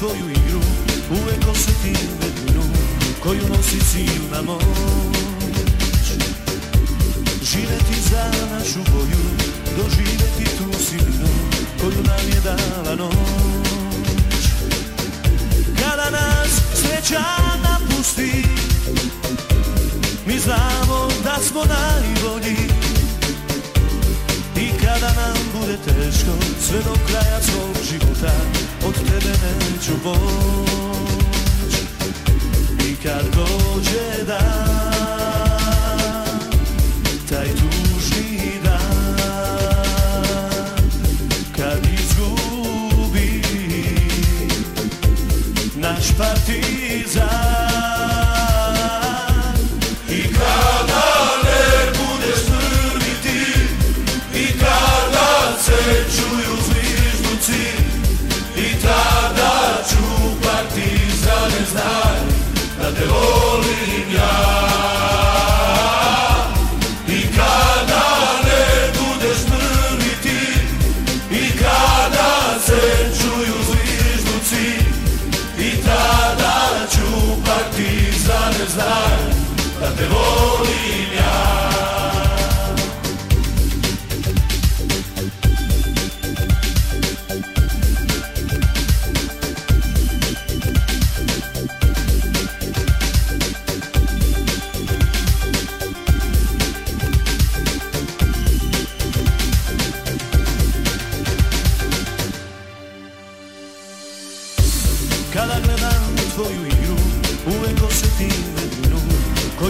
Tvoju igru Uvek osjetim vedrinu Koju nosi silna moć. Živeti za našu boju Doživeti tu silinu Koju nam je dala noć. Kada nas sreća napusti Mi znamo da smo najbolji. I kada nam bude teško Sve do kraja svog života Od tebe čuvo Nikad dođe da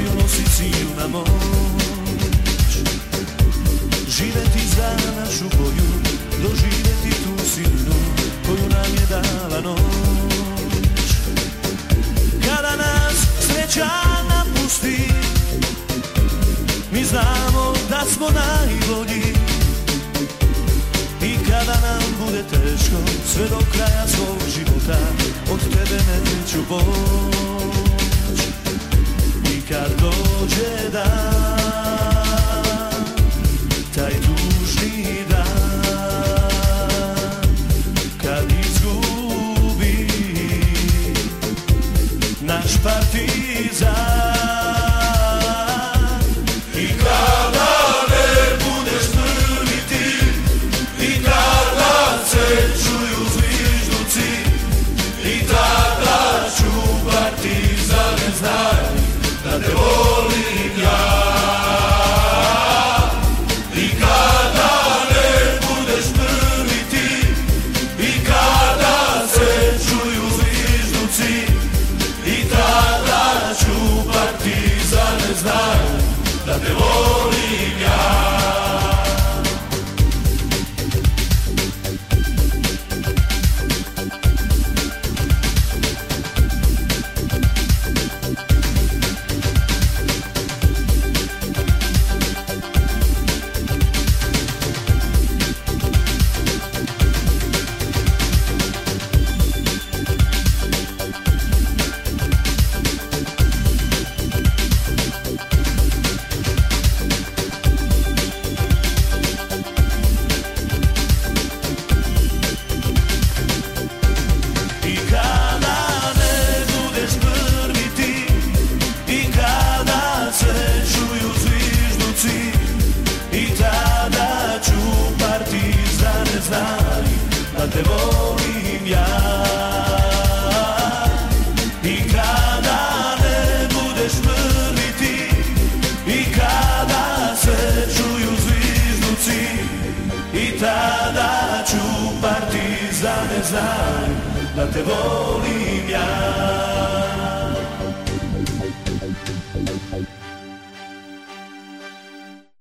Koju nosi silna moć. Živeti za našu boju Doživeti tu silinu Koju nam je dala noć. Kada nas sreća napusti Mi znamo da smo najbolji. I kada nam bude teško Sve do kraja svog života Od tebe neću poć znali Da te volim ja. I kada ne budeš prvi ti I kada se čuju zvižduci I tada ću partizane znaj Da te volim ja